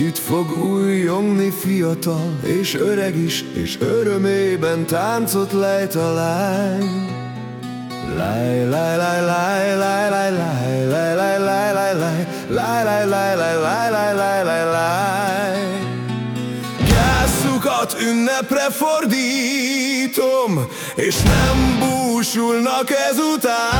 Együtt fog újjongni fiatal és öreg is, és örömében táncot lejt a lány. Láj, láj, láj, láj, láj, láj, láj, láj, láj, láj, láj, láj, láj, láj, láj, láj, láj, láj, láj, láj. Gászukat ünnepre fordítom, és nem búsulnak ezután.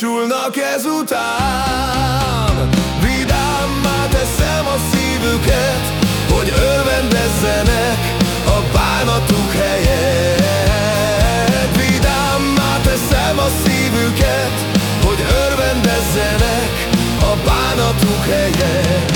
búsulnak ezután. Vidámmá teszem a szívüket, hogy örvendezzenek a bánatuk helyett. Vidámmá teszem a szívüket, hogy örvendezzenek a bánatuk helyett.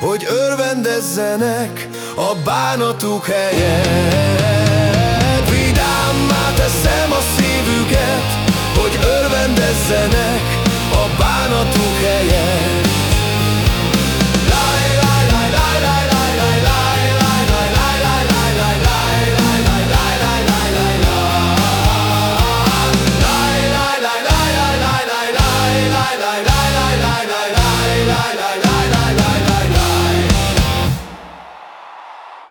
hogy örvendezzenek a bánatuk helyett.